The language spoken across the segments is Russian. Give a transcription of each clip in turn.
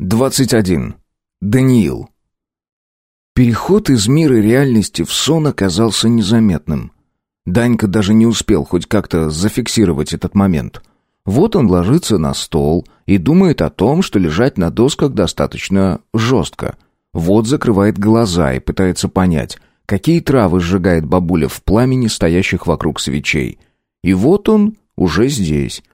21. Даниил. Переход из мира реальности в сон оказался незаметным. Данька даже не успел хоть как-то зафиксировать этот момент. Вот он ложится на стол и думает о том, что лежать на досках достаточно жестко. Вот закрывает глаза и пытается понять, какие травы сжигает бабуля в пламени, стоящих вокруг свечей. И вот он уже здесь.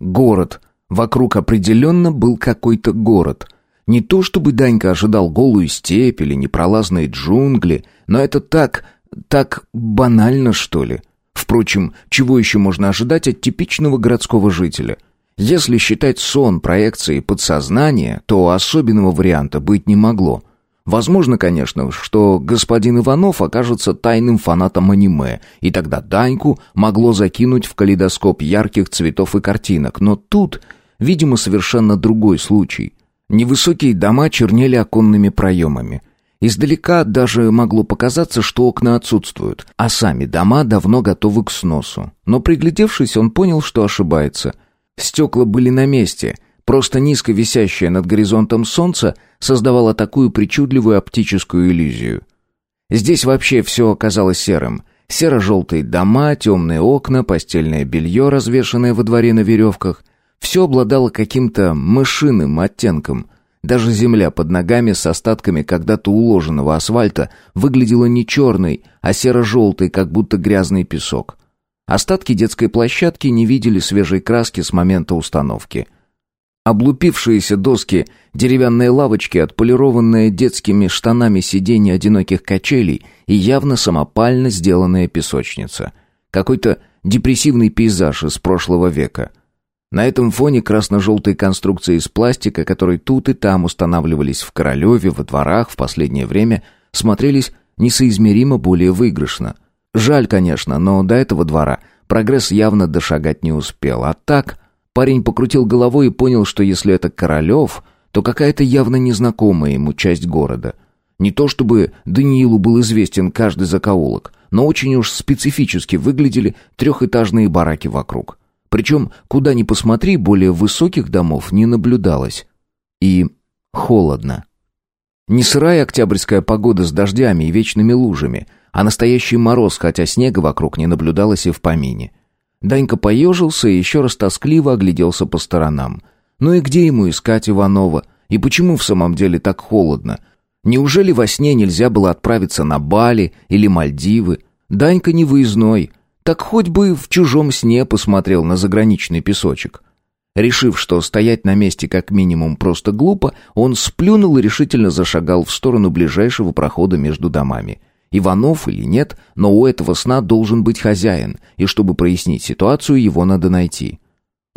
Город — Вокруг определенно был какой-то город. Не то чтобы Данька ожидал голую степь или непролазные джунгли, но это так... так банально, что ли. Впрочем, чего еще можно ожидать от типичного городского жителя? Если считать сон проекцией подсознания, то особенного варианта быть не могло. Возможно, конечно, что господин Иванов окажется тайным фанатом аниме, и тогда Даньку могло закинуть в калейдоскоп ярких цветов и картинок, но тут Видимо, совершенно другой случай. Невысокие дома чернели оконными проемами. Издалека даже могло показаться, что окна отсутствуют, а сами дома давно готовы к сносу. Но приглядевшись, он понял, что ошибается. Стекла были на месте, просто низко висящее над горизонтом солнце создавало такую причудливую оптическую иллюзию. Здесь вообще все оказалось серым. Серо-желтые дома, темные окна, постельное белье, развешанное во дворе на веревках — все обладало каким-то мышиным оттенком. Даже земля под ногами с остатками когда-то уложенного асфальта выглядела не черной, а серо-желтой, как будто грязный песок. Остатки детской площадки не видели свежей краски с момента установки. Облупившиеся доски, деревянные лавочки, отполированные детскими штанами сиденья одиноких качелей и явно самопально сделанная песочница. Какой-то депрессивный пейзаж из прошлого века — на этом фоне красно-желтые конструкции из пластика, которые тут и там устанавливались в Королеве, во дворах в последнее время, смотрелись несоизмеримо более выигрышно. Жаль, конечно, но до этого двора прогресс явно дошагать не успел. А так, парень покрутил головой и понял, что если это Королев, то какая-то явно незнакомая ему часть города. Не то чтобы Даниилу был известен каждый закоулок, но очень уж специфически выглядели трехэтажные бараки вокруг. Причем, куда ни посмотри, более высоких домов не наблюдалось. И холодно. Не сырая октябрьская погода с дождями и вечными лужами, а настоящий мороз, хотя снега вокруг не наблюдалось и в помине. Данька поежился и еще раз тоскливо огляделся по сторонам. Ну и где ему искать Иванова? И почему в самом деле так холодно? Неужели во сне нельзя было отправиться на Бали или Мальдивы? Данька не выездной, так хоть бы в чужом сне посмотрел на заграничный песочек. Решив, что стоять на месте как минимум просто глупо, он сплюнул и решительно зашагал в сторону ближайшего прохода между домами. Иванов или нет, но у этого сна должен быть хозяин, и чтобы прояснить ситуацию, его надо найти.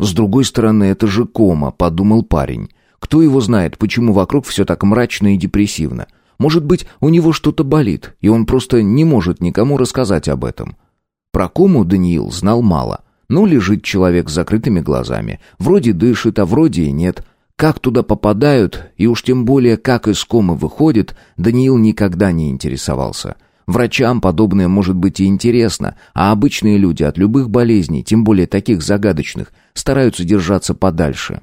С другой стороны, это же кома, подумал парень. Кто его знает, почему вокруг все так мрачно и депрессивно? Может быть, у него что-то болит, и он просто не может никому рассказать об этом. Про кому Даниил знал мало. Ну, лежит человек с закрытыми глазами. Вроде дышит, а вроде и нет. Как туда попадают, и уж тем более, как из комы выходит, Даниил никогда не интересовался. Врачам подобное может быть и интересно, а обычные люди от любых болезней, тем более таких загадочных, стараются держаться подальше.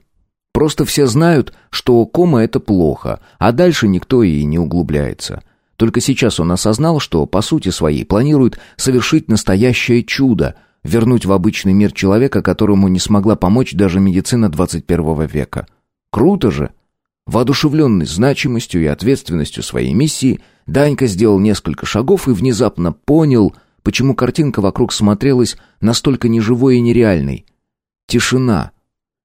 Просто все знают, что кома – это плохо, а дальше никто и не углубляется. Только сейчас он осознал, что, по сути своей, планирует совершить настоящее чудо — вернуть в обычный мир человека, которому не смогла помочь даже медицина 21 века. Круто же! Воодушевленный значимостью и ответственностью своей миссии, Данька сделал несколько шагов и внезапно понял, почему картинка вокруг смотрелась настолько неживой и нереальной. Тишина.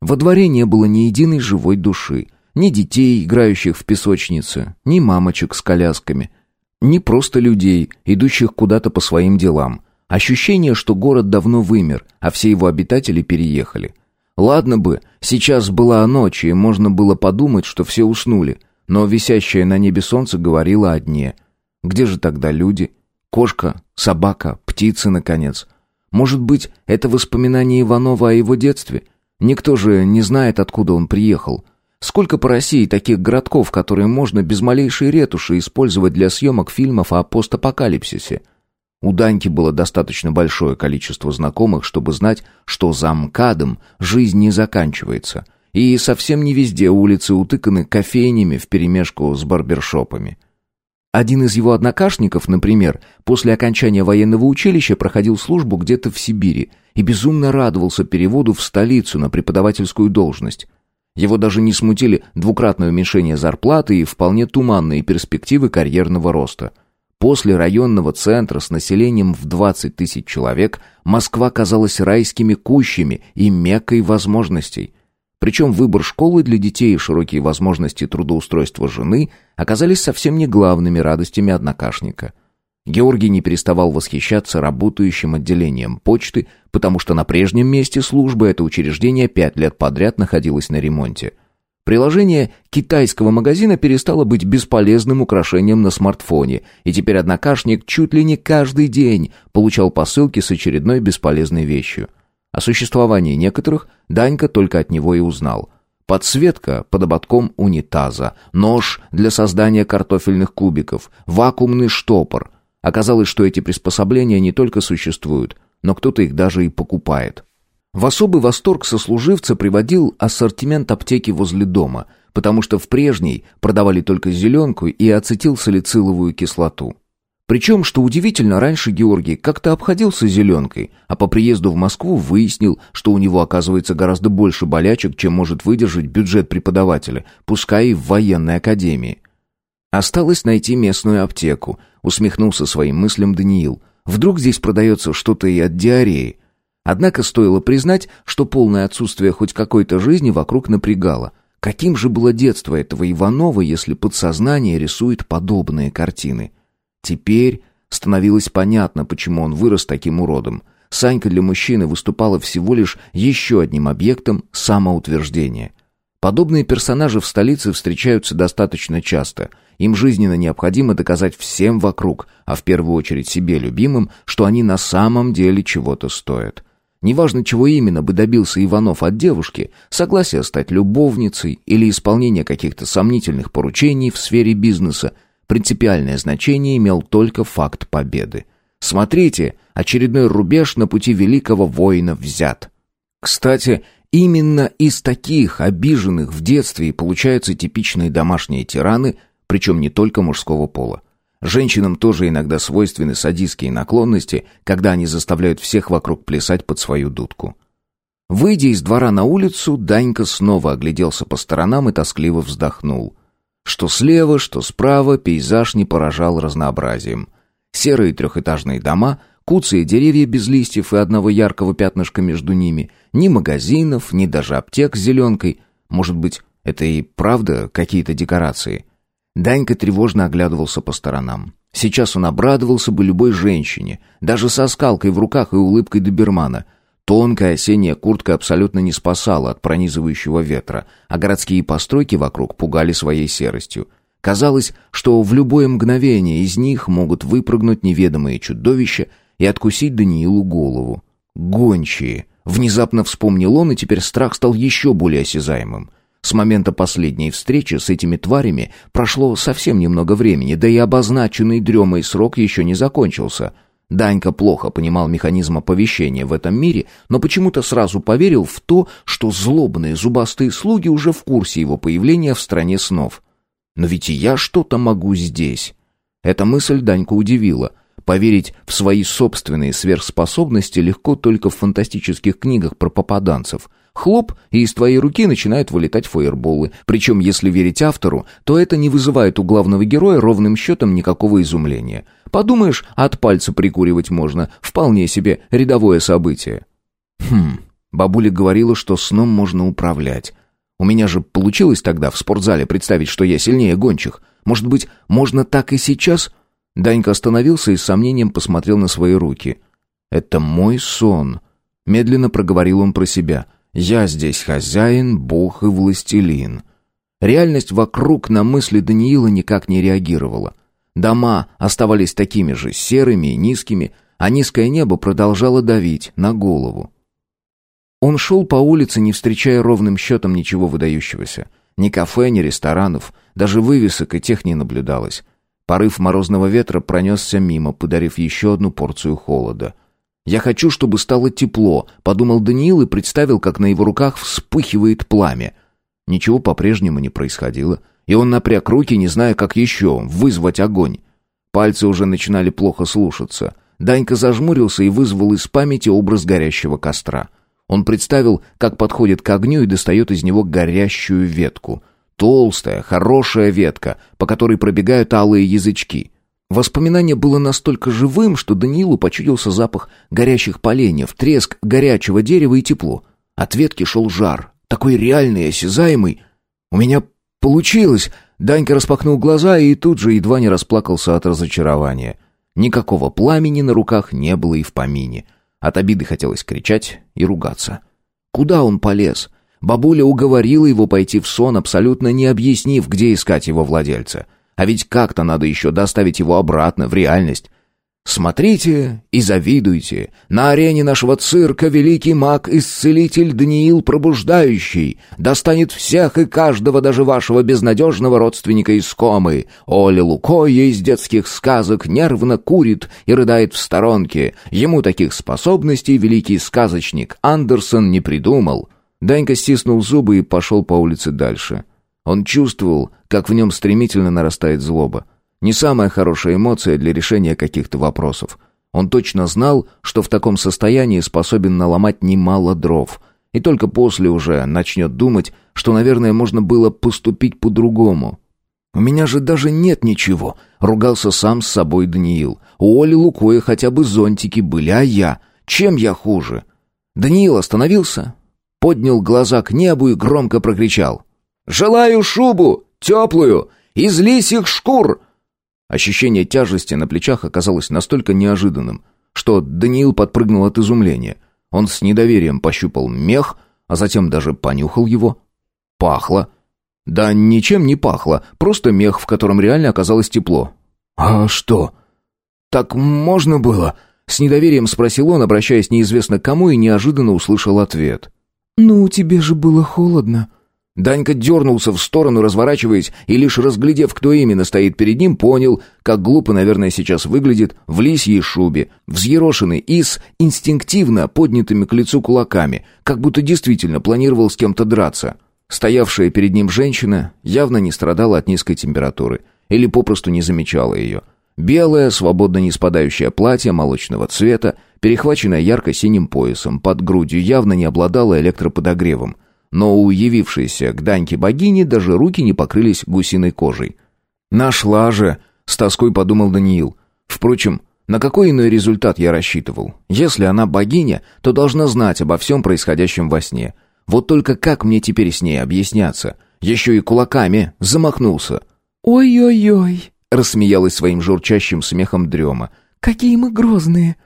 Во дворе не было ни единой живой души, ни детей, играющих в песочнице, ни мамочек с колясками — не просто людей, идущих куда-то по своим делам. Ощущение, что город давно вымер, а все его обитатели переехали. Ладно бы, сейчас была ночь, и можно было подумать, что все уснули. Но висящее на небе солнце говорило о дне. Где же тогда люди? Кошка, собака, птицы, наконец. Может быть, это воспоминание Иванова о его детстве? Никто же не знает, откуда он приехал. Сколько по России таких городков, которые можно без малейшей ретуши использовать для съемок фильмов о постапокалипсисе? У Даньки было достаточно большое количество знакомых, чтобы знать, что за МКАДом жизнь не заканчивается. И совсем не везде улицы утыканы кофейнями вперемешку с барбершопами. Один из его однокашников, например, после окончания военного училища проходил службу где-то в Сибири и безумно радовался переводу в столицу на преподавательскую должность. Его даже не смутили двукратное уменьшение зарплаты и вполне туманные перспективы карьерного роста. После районного центра с населением в 20 тысяч человек Москва казалась райскими кущами и меккой возможностей – причем выбор школы для детей и широкие возможности трудоустройства жены оказались совсем не главными радостями однокашника. Георгий не переставал восхищаться работающим отделением почты, потому что на прежнем месте службы это учреждение пять лет подряд находилось на ремонте. Приложение китайского магазина перестало быть бесполезным украшением на смартфоне, и теперь однокашник чуть ли не каждый день получал посылки с очередной бесполезной вещью – о существовании некоторых Данька только от него и узнал. Подсветка под ободком унитаза, нож для создания картофельных кубиков, вакуумный штопор. Оказалось, что эти приспособления не только существуют, но кто-то их даже и покупает. В особый восторг сослуживца приводил ассортимент аптеки возле дома, потому что в прежней продавали только зеленку и ацетилсалициловую кислоту. Причем, что удивительно, раньше Георгий как-то обходился зеленкой, а по приезду в Москву выяснил, что у него оказывается гораздо больше болячек, чем может выдержать бюджет преподавателя, пускай и в военной академии. Осталось найти местную аптеку, усмехнулся своим мыслям Даниил. Вдруг здесь продается что-то и от диареи. Однако стоило признать, что полное отсутствие хоть какой-то жизни вокруг напрягало. Каким же было детство этого Иванова, если подсознание рисует подобные картины? Теперь становилось понятно, почему он вырос таким уродом. Санька для мужчины выступала всего лишь еще одним объектом самоутверждения. Подобные персонажи в столице встречаются достаточно часто. Им жизненно необходимо доказать всем вокруг, а в первую очередь себе любимым, что они на самом деле чего-то стоят. Неважно, чего именно бы добился Иванов от девушки, согласия стать любовницей или исполнение каких-то сомнительных поручений в сфере бизнеса, Принципиальное значение имел только факт победы. Смотрите, очередной рубеж на пути великого воина взят. Кстати, именно из таких обиженных в детстве и получаются типичные домашние тираны, причем не только мужского пола. Женщинам тоже иногда свойственны садистские наклонности, когда они заставляют всех вокруг плясать под свою дудку. Выйдя из двора на улицу, Данька снова огляделся по сторонам и тоскливо вздохнул. Что слева, что справа пейзаж не поражал разнообразием. Серые трехэтажные дома, куцые деревья без листьев и одного яркого пятнышка между ними, ни магазинов, ни даже аптек с зеленкой. Может быть, это и правда какие-то декорации? Данька тревожно оглядывался по сторонам. Сейчас он обрадовался бы любой женщине, даже со скалкой в руках и улыбкой добермана — Тонкая осенняя куртка абсолютно не спасала от пронизывающего ветра, а городские постройки вокруг пугали своей серостью. Казалось, что в любое мгновение из них могут выпрыгнуть неведомые чудовища и откусить Даниилу голову. Гончие. Внезапно вспомнил он, и теперь страх стал еще более осязаемым. С момента последней встречи с этими тварями прошло совсем немного времени, да и обозначенный дремой срок еще не закончился — Данька плохо понимал механизм оповещения в этом мире, но почему-то сразу поверил в то, что злобные зубастые слуги уже в курсе его появления в стране снов. «Но ведь и я что-то могу здесь». Эта мысль Даньку удивила. Поверить в свои собственные сверхспособности легко только в фантастических книгах про попаданцев – Хлоп, и из твоей руки начинают вылетать фаерболы. Причем, если верить автору, то это не вызывает у главного героя ровным счетом никакого изумления. Подумаешь, от пальца прикуривать можно. Вполне себе рядовое событие. Хм, бабуля говорила, что сном можно управлять. У меня же получилось тогда в спортзале представить, что я сильнее гончих. Может быть, можно так и сейчас? Данька остановился и с сомнением посмотрел на свои руки. «Это мой сон», — медленно проговорил он про себя — я здесь хозяин, бог и властелин. Реальность вокруг на мысли Даниила никак не реагировала. Дома оставались такими же серыми и низкими, а низкое небо продолжало давить на голову. Он шел по улице, не встречая ровным счетом ничего выдающегося. Ни кафе, ни ресторанов, даже вывесок и тех не наблюдалось. Порыв морозного ветра пронесся мимо, подарив еще одну порцию холода. «Я хочу, чтобы стало тепло», — подумал Даниил и представил, как на его руках вспыхивает пламя. Ничего по-прежнему не происходило, и он напряг руки, не зная, как еще вызвать огонь. Пальцы уже начинали плохо слушаться. Данька зажмурился и вызвал из памяти образ горящего костра. Он представил, как подходит к огню и достает из него горящую ветку. Толстая, хорошая ветка, по которой пробегают алые язычки. Воспоминание было настолько живым, что Даниилу почудился запах горящих поленьев, треск горячего дерева и тепло. От ветки шел жар, такой реальный и осязаемый. «У меня получилось!» Данька распахнул глаза и тут же едва не расплакался от разочарования. Никакого пламени на руках не было и в помине. От обиды хотелось кричать и ругаться. Куда он полез? Бабуля уговорила его пойти в сон, абсолютно не объяснив, где искать его владельца. А ведь как-то надо еще доставить его обратно в реальность. Смотрите и завидуйте. На арене нашего цирка великий маг-исцелитель Даниил Пробуждающий достанет всех и каждого, даже вашего безнадежного родственника из комы. Оля Лукоя из детских сказок нервно курит и рыдает в сторонке. Ему таких способностей великий сказочник Андерсон не придумал. Данька стиснул зубы и пошел по улице дальше. Он чувствовал, как в нем стремительно нарастает злоба. Не самая хорошая эмоция для решения каких-то вопросов. Он точно знал, что в таком состоянии способен наломать немало дров. И только после уже начнет думать, что, наверное, можно было поступить по-другому. «У меня же даже нет ничего», — ругался сам с собой Даниил. «У Оли Лукоя хотя бы зонтики были, а я? Чем я хуже?» Даниил остановился, поднял глаза к небу и громко прокричал. «Желаю шубу, теплую, из лисьих шкур!» Ощущение тяжести на плечах оказалось настолько неожиданным, что Даниил подпрыгнул от изумления. Он с недоверием пощупал мех, а затем даже понюхал его. Пахло. Да ничем не пахло, просто мех, в котором реально оказалось тепло. «А что? Так можно было?» С недоверием спросил он, обращаясь неизвестно к кому, и неожиданно услышал ответ. «Ну, тебе же было холодно», Данька дернулся в сторону, разворачиваясь, и лишь разглядев, кто именно стоит перед ним, понял, как глупо, наверное, сейчас выглядит в лисьей шубе, взъерошенный и с инстинктивно поднятыми к лицу кулаками, как будто действительно планировал с кем-то драться. Стоявшая перед ним женщина явно не страдала от низкой температуры или попросту не замечала ее. Белое, свободно не спадающее платье молочного цвета, перехваченное ярко-синим поясом, под грудью явно не обладало электроподогревом но у явившейся к Даньке богини даже руки не покрылись гусиной кожей. «Нашла же!» — с тоской подумал Даниил. «Впрочем, на какой иной результат я рассчитывал? Если она богиня, то должна знать обо всем происходящем во сне. Вот только как мне теперь с ней объясняться? Еще и кулаками замахнулся». «Ой-ой-ой!» — рассмеялась своим журчащим смехом дрема. «Какие мы грозные!»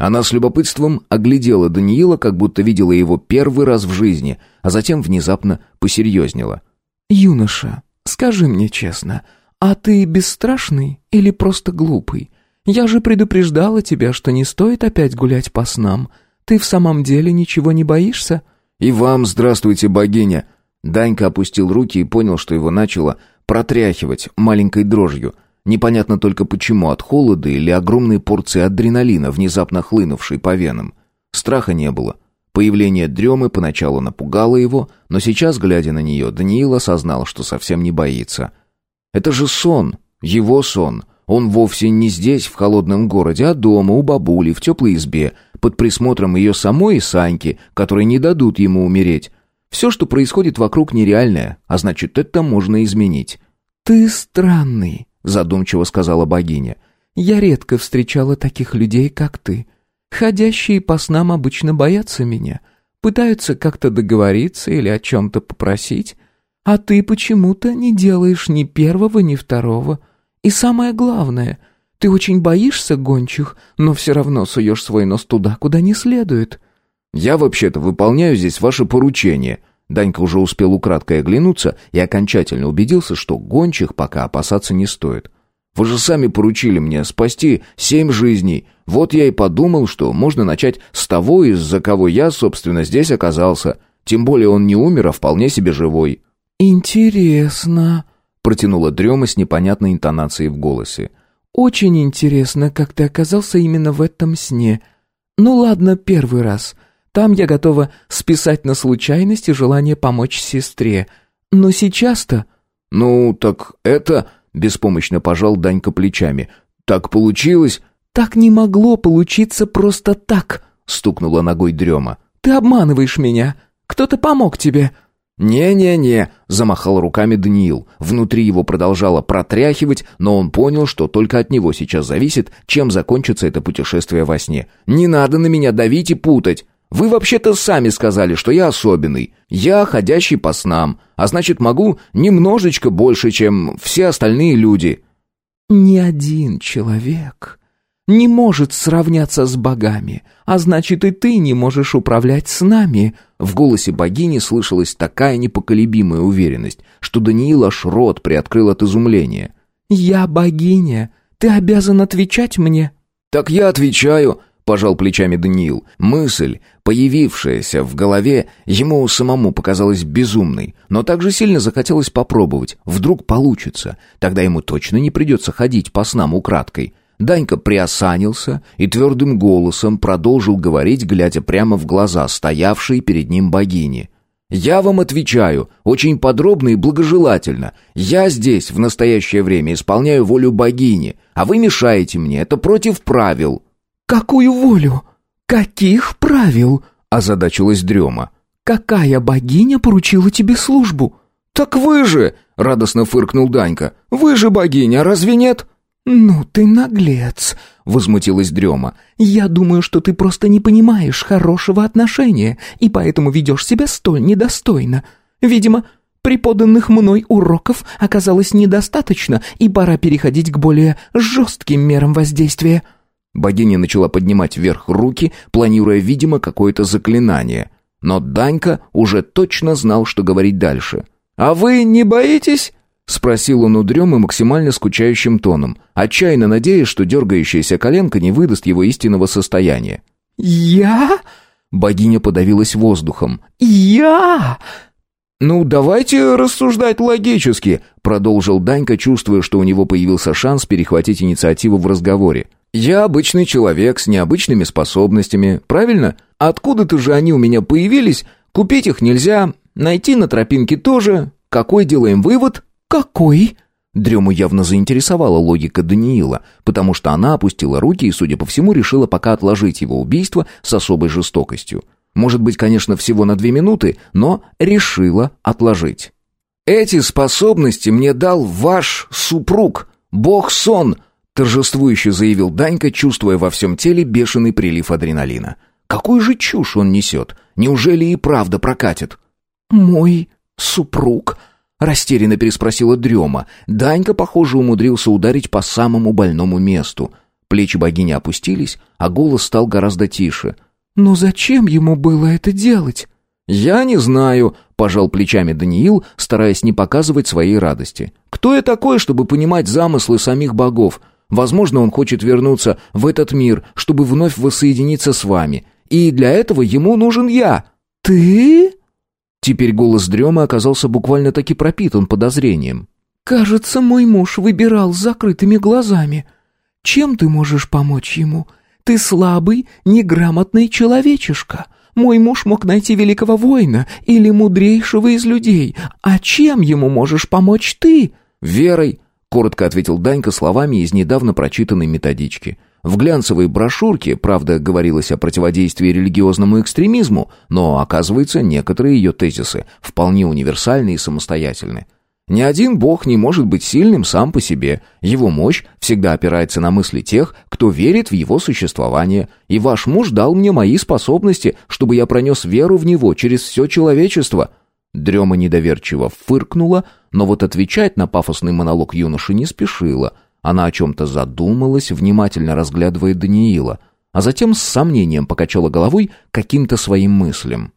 Она с любопытством оглядела Даниила, как будто видела его первый раз в жизни, а затем внезапно посерьезнела. «Юноша, скажи мне честно, а ты бесстрашный или просто глупый? Я же предупреждала тебя, что не стоит опять гулять по снам. Ты в самом деле ничего не боишься?» «И вам здравствуйте, богиня!» Данька опустил руки и понял, что его начало протряхивать маленькой дрожью – Непонятно только почему, от холода или огромной порции адреналина, внезапно хлынувшей по венам. Страха не было. Появление дремы поначалу напугало его, но сейчас, глядя на нее, Даниил осознал, что совсем не боится. Это же сон, его сон. Он вовсе не здесь, в холодном городе, а дома, у бабули, в теплой избе, под присмотром ее самой и Саньки, которые не дадут ему умереть. Все, что происходит вокруг, нереальное, а значит, это можно изменить. «Ты странный», задумчиво сказала богиня. Я редко встречала таких людей, как ты. Ходящие по снам обычно боятся меня, пытаются как-то договориться или о чем-то попросить, а ты почему-то не делаешь ни первого, ни второго. И самое главное, ты очень боишься гончих, но все равно суешь свой нос туда, куда не следует. Я вообще-то выполняю здесь ваше поручение, Данька уже успел украдкой оглянуться и окончательно убедился, что гончих пока опасаться не стоит. «Вы же сами поручили мне спасти семь жизней. Вот я и подумал, что можно начать с того, из-за кого я, собственно, здесь оказался. Тем более он не умер, а вполне себе живой». «Интересно», — протянула Дрема с непонятной интонацией в голосе. «Очень интересно, как ты оказался именно в этом сне. Ну ладно, первый раз». Там я готова списать на случайность и желание помочь сестре. Но сейчас-то...» «Ну, так это...» — беспомощно пожал Данька плечами. «Так получилось...» «Так не могло получиться просто так», — стукнула ногой дрема. «Ты обманываешь меня. Кто-то помог тебе». «Не-не-не», — замахал руками Даниил. Внутри его продолжало протряхивать, но он понял, что только от него сейчас зависит, чем закончится это путешествие во сне. «Не надо на меня давить и путать. Вы вообще-то сами сказали, что я особенный. Я ходящий по снам, а значит могу немножечко больше, чем все остальные люди». «Ни один человек не может сравняться с богами, а значит и ты не можешь управлять с нами». В голосе богини слышалась такая непоколебимая уверенность, что Даниил аж рот приоткрыл от изумления. «Я богиня, ты обязан отвечать мне». «Так я отвечаю», пожал плечами Даниил. Мысль, появившаяся в голове, ему самому показалась безумной, но также сильно захотелось попробовать. Вдруг получится. Тогда ему точно не придется ходить по снам украдкой. Данька приосанился и твердым голосом продолжил говорить, глядя прямо в глаза стоявшей перед ним богини. «Я вам отвечаю, очень подробно и благожелательно. Я здесь в настоящее время исполняю волю богини, а вы мешаете мне, это против правил». «Какую волю? Каких правил?» — озадачилась Дрема. «Какая богиня поручила тебе службу?» «Так вы же!» — радостно фыркнул Данька. «Вы же богиня, разве нет?» «Ну ты наглец!» — возмутилась Дрема. «Я думаю, что ты просто не понимаешь хорошего отношения и поэтому ведешь себя столь недостойно. Видимо, преподанных мной уроков оказалось недостаточно, и пора переходить к более жестким мерам воздействия». Богиня начала поднимать вверх руки, планируя, видимо, какое-то заклинание. Но Данька уже точно знал, что говорить дальше. «А вы не боитесь?» — спросил он у Дремы максимально скучающим тоном, отчаянно надеясь, что дергающаяся коленка не выдаст его истинного состояния. «Я?» — богиня подавилась воздухом. «Я?» «Ну, давайте рассуждать логически», — продолжил Данька, чувствуя, что у него появился шанс перехватить инициативу в разговоре. Я обычный человек с необычными способностями, правильно? Откуда-то же они у меня появились, купить их нельзя, найти на тропинке тоже. Какой делаем вывод? Какой? Дрему явно заинтересовала логика Даниила, потому что она опустила руки и, судя по всему, решила пока отложить его убийство с особой жестокостью. Может быть, конечно, всего на две минуты, но решила отложить. «Эти способности мне дал ваш супруг, бог сон», торжествующе заявил Данька, чувствуя во всем теле бешеный прилив адреналина. Какую же чушь он несет? Неужели и правда прокатит? «Мой супруг?» — растерянно переспросила Дрема. Данька, похоже, умудрился ударить по самому больному месту. Плечи богини опустились, а голос стал гораздо тише. «Но зачем ему было это делать?» «Я не знаю», — пожал плечами Даниил, стараясь не показывать своей радости. «Кто я такой, чтобы понимать замыслы самих богов? Возможно, он хочет вернуться в этот мир, чтобы вновь воссоединиться с вами. И для этого ему нужен я. Ты? Теперь голос Дрема оказался буквально таки пропитан подозрением. Кажется, мой муж выбирал с закрытыми глазами. Чем ты можешь помочь ему? Ты слабый, неграмотный человечишка. Мой муж мог найти великого воина или мудрейшего из людей. А чем ему можешь помочь ты? Верой, коротко ответил Данька словами из недавно прочитанной методички. В глянцевой брошюрке, правда, говорилось о противодействии религиозному экстремизму, но, оказывается, некоторые ее тезисы вполне универсальны и самостоятельны. Ни один бог не может быть сильным сам по себе. Его мощь всегда опирается на мысли тех, кто верит в его существование. И ваш муж дал мне мои способности, чтобы я пронес веру в него через все человечество. Дрема недоверчиво фыркнула, но вот отвечать на пафосный монолог юноши не спешила. Она о чем-то задумалась, внимательно разглядывая Даниила, а затем с сомнением покачала головой каким-то своим мыслям.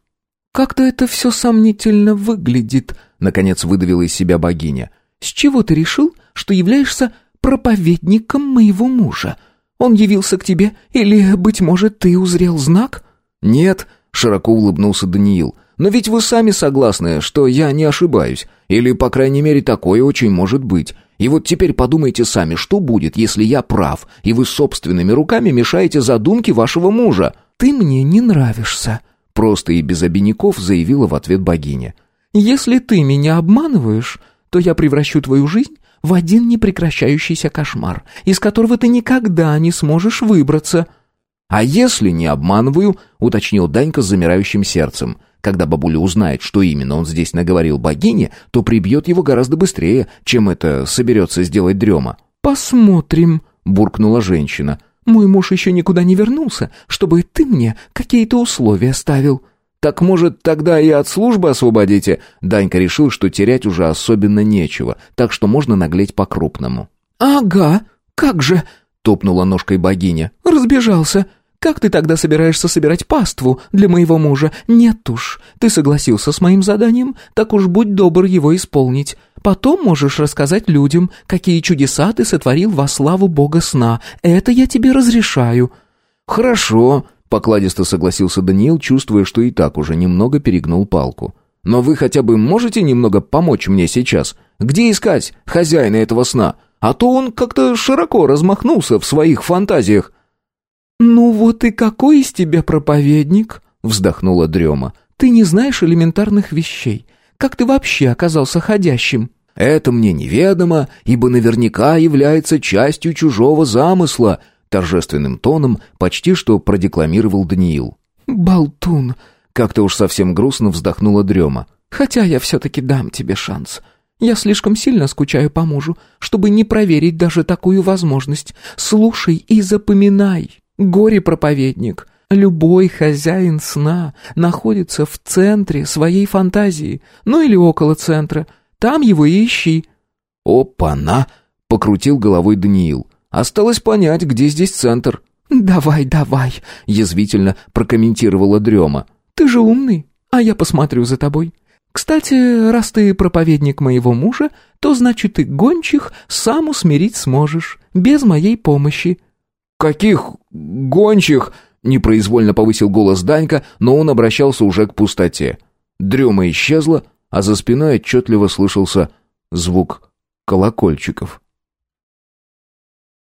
«Как-то это все сомнительно выглядит», — наконец выдавила из себя богиня. «С чего ты решил, что являешься проповедником моего мужа? Он явился к тебе, или, быть может, ты узрел знак?» «Нет», — широко улыбнулся Даниил, но ведь вы сами согласны, что я не ошибаюсь. Или, по крайней мере, такое очень может быть. И вот теперь подумайте сами, что будет, если я прав, и вы собственными руками мешаете задумке вашего мужа. Ты мне не нравишься, просто и без обиняков заявила в ответ богиня. Если ты меня обманываешь, то я превращу твою жизнь в один непрекращающийся кошмар, из которого ты никогда не сможешь выбраться». «А если не обманываю?» — уточнил Данька с замирающим сердцем. Когда бабуля узнает, что именно он здесь наговорил богине, то прибьет его гораздо быстрее, чем это соберется сделать дрема. «Посмотрим», — буркнула женщина. «Мой муж еще никуда не вернулся, чтобы ты мне какие-то условия ставил». «Так, может, тогда и от службы освободите?» Данька решил, что терять уже особенно нечего, так что можно наглеть по-крупному. «Ага, как же!» — топнула ножкой богиня. «Разбежался. Как ты тогда собираешься собирать паству для моего мужа? Нет уж, ты согласился с моим заданием, так уж будь добр его исполнить. Потом можешь рассказать людям, какие чудеса ты сотворил во славу бога сна. Это я тебе разрешаю». «Хорошо», Покладисто согласился Даниил, чувствуя, что и так уже немного перегнул палку. «Но вы хотя бы можете немного помочь мне сейчас? Где искать хозяина этого сна? А то он как-то широко размахнулся в своих фантазиях». «Ну вот и какой из тебя проповедник?» — вздохнула Дрема. «Ты не знаешь элементарных вещей. Как ты вообще оказался ходящим?» «Это мне неведомо, ибо наверняка является частью чужого замысла», торжественным тоном почти что продекламировал Даниил. «Болтун!» — как-то уж совсем грустно вздохнула Дрема. «Хотя я все-таки дам тебе шанс. Я слишком сильно скучаю по мужу, чтобы не проверить даже такую возможность. Слушай и запоминай. Горе-проповедник!» Любой хозяин сна находится в центре своей фантазии, ну или около центра. Там его и ищи». «Опа-на!» — покрутил головой Даниил. Осталось понять, где здесь центр». «Давай, давай», — язвительно прокомментировала Дрема. «Ты же умный, а я посмотрю за тобой. Кстати, раз ты проповедник моего мужа, то значит ты гончих сам усмирить сможешь, без моей помощи». «Каких гончих?» — непроизвольно повысил голос Данька, но он обращался уже к пустоте. Дрема исчезла, а за спиной отчетливо слышался звук колокольчиков.